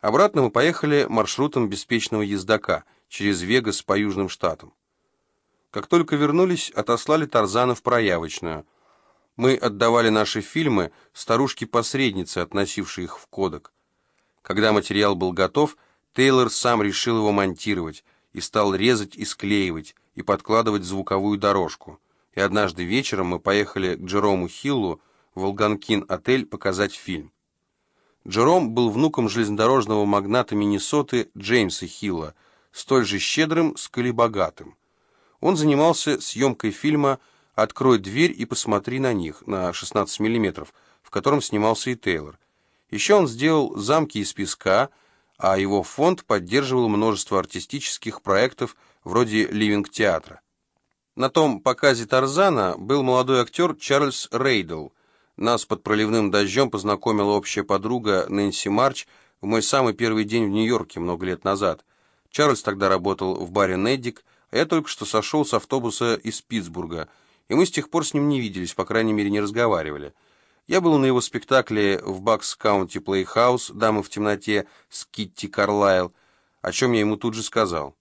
Обратно мы поехали маршрутом беспечного ездока через Вегас по Южным Штатам. Как только вернулись, отослали Тарзана в проявочную. Мы отдавали наши фильмы старушке-посреднице, относившей их в кодек. Когда материал был готов, Тейлор сам решил его монтировать и стал резать и склеивать, и подкладывать звуковую дорожку. И однажды вечером мы поехали к Джерому Хиллу в Алганкин-отель показать фильм. Джером был внуком железнодорожного магната Миннесоты Джеймса Хилла, столь же щедрым, сколь и богатым. Он занимался съемкой фильма «Открой дверь и посмотри на них» на 16 мм, в котором снимался и Тейлор. Еще он сделал «Замки из песка», а его фонд поддерживал множество артистических проектов вроде «Ливинг-театра». На том показе Тарзана был молодой актер Чарльз Рейдл. Нас под проливным дождем познакомила общая подруга Нэнси Марч в мой самый первый день в Нью-Йорке много лет назад. Чарльз тогда работал в баре «Неддик», а я только что сошел с автобуса из Питтсбурга, и мы с тех пор с ним не виделись, по крайней мере, не разговаривали. Я был на его спектакле в Бакс Каунти Плейхаус «Дамы в темноте» с Китти Карлайл, о чем я ему тут же сказал.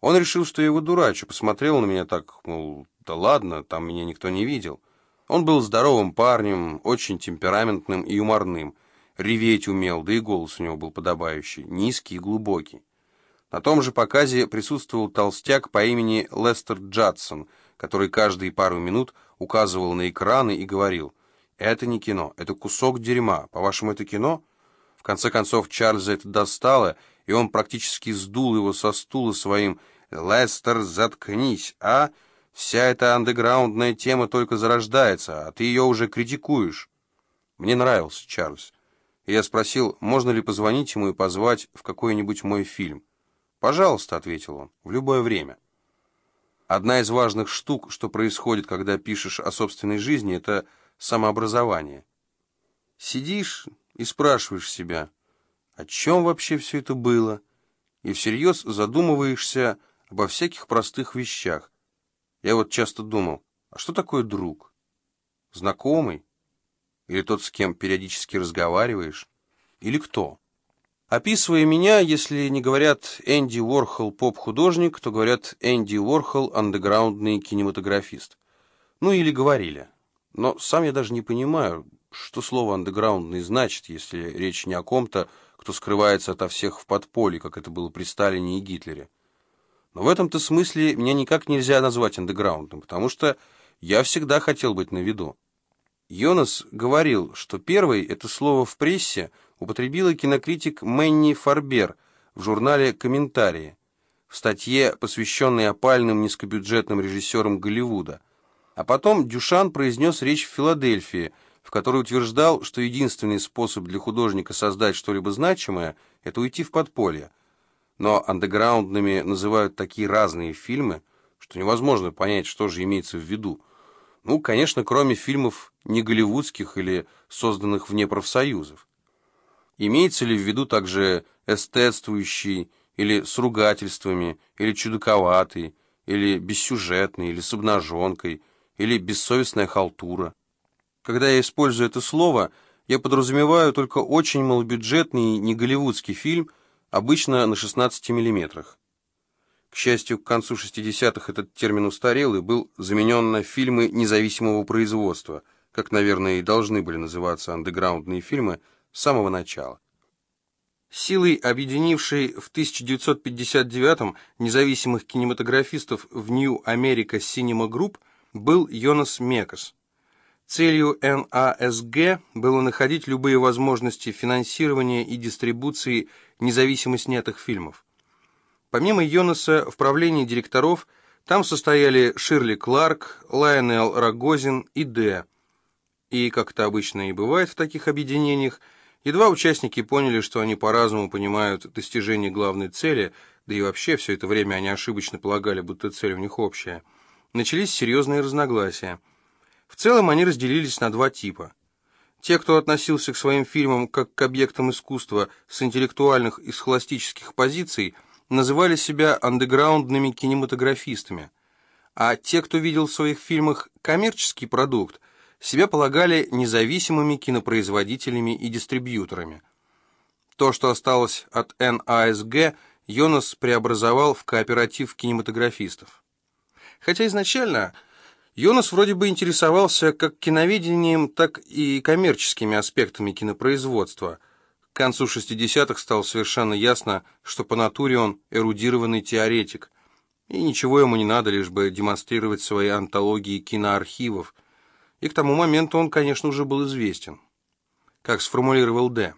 Он решил, что я его дурачу, посмотрел на меня так, мол, да ладно, там меня никто не видел. Он был здоровым парнем, очень темпераментным и юморным, реветь умел, да и голос у него был подобающий, низкий и глубокий. На том же показе присутствовал толстяк по имени Лестер Джадсон, который каждые пару минут указывал на экраны и говорил, «Это не кино, это кусок дерьма. По-вашему, это кино?» В конце концов, Чарльза это достало, и он практически сдул его со стула своим «Лестер, заткнись, а? Вся эта андеграундная тема только зарождается, а ты ее уже критикуешь». Мне нравился Чарльз. И я спросил, можно ли позвонить ему и позвать в какой-нибудь мой фильм. «Пожалуйста», — ответил он, — «в любое время». Одна из важных штук, что происходит, когда пишешь о собственной жизни, это самообразование. Сидишь и спрашиваешь себя, о чем вообще все это было, и всерьез задумываешься обо всяких простых вещах. Я вот часто думал, а что такое друг? Знакомый? Или тот, с кем периодически разговариваешь? Или кто? Описывая меня, если не говорят Энди Уорхол поп-художник, то говорят Энди Уорхол андеграундный кинематографист. Ну или говорили. Но сам я даже не понимаю, что слово андеграундный значит, если речь не о ком-то, кто скрывается ото всех в подполье, как это было при Сталине и Гитлере. Но в этом-то смысле меня никак нельзя назвать андеграундным, потому что я всегда хотел быть на виду. Йонас говорил, что первый это слово в прессе употребила кинокритик Мэнни Фарбер в журнале «Комментарии» в статье, посвященной опальным низкобюджетным режиссерам Голливуда. А потом Дюшан произнес речь в Филадельфии, в которой утверждал, что единственный способ для художника создать что-либо значимое – это уйти в подполье. Но андеграундными называют такие разные фильмы, что невозможно понять, что же имеется в виду. Ну, конечно, кроме фильмов не голливудских или созданных вне профсоюзов. Имеется ли в виду также эстетствующий, или с ругательствами, или чудаковатый, или бессюжетный, или с обнаженкой, или бессовестная халтура? Когда я использую это слово, я подразумеваю только очень малобюджетный, не голливудский фильм, обычно на 16 миллиметрах. К счастью, к концу 60-х этот термин устарел и был заменен на фильмы независимого производства, как, наверное, и должны были называться андеграундные фильмы с самого начала. Силой, объединившей в 1959-м независимых кинематографистов в New America Cinema Group, был Йонас Мекас. Целью НАСГ было находить любые возможности финансирования и дистрибуции независимо снятых фильмов. Помимо Йонаса в правлении директоров там состояли Ширли Кларк, Лайонел Рогозин и Д. И, как это обычно и бывает в таких объединениях, едва участники поняли, что они по-разному понимают достижение главной цели, да и вообще все это время они ошибочно полагали, будто цель у них общая, начались серьезные разногласия. В целом они разделились на два типа. Те, кто относился к своим фильмам как к объектам искусства с интеллектуальных и схоластических позиций – называли себя андеграундными кинематографистами, а те, кто видел в своих фильмах коммерческий продукт, себя полагали независимыми кинопроизводителями и дистрибьюторами. То, что осталось от НАСГ, Йонас преобразовал в кооператив кинематографистов. Хотя изначально Йонас вроде бы интересовался как киноведением, так и коммерческими аспектами кинопроизводства. К концу 60-х стало совершенно ясно, что по натуре он эрудированный теоретик, и ничего ему не надо, лишь бы демонстрировать свои антологии киноархивов. И к тому моменту он, конечно, уже был известен. Как сформулировал Д.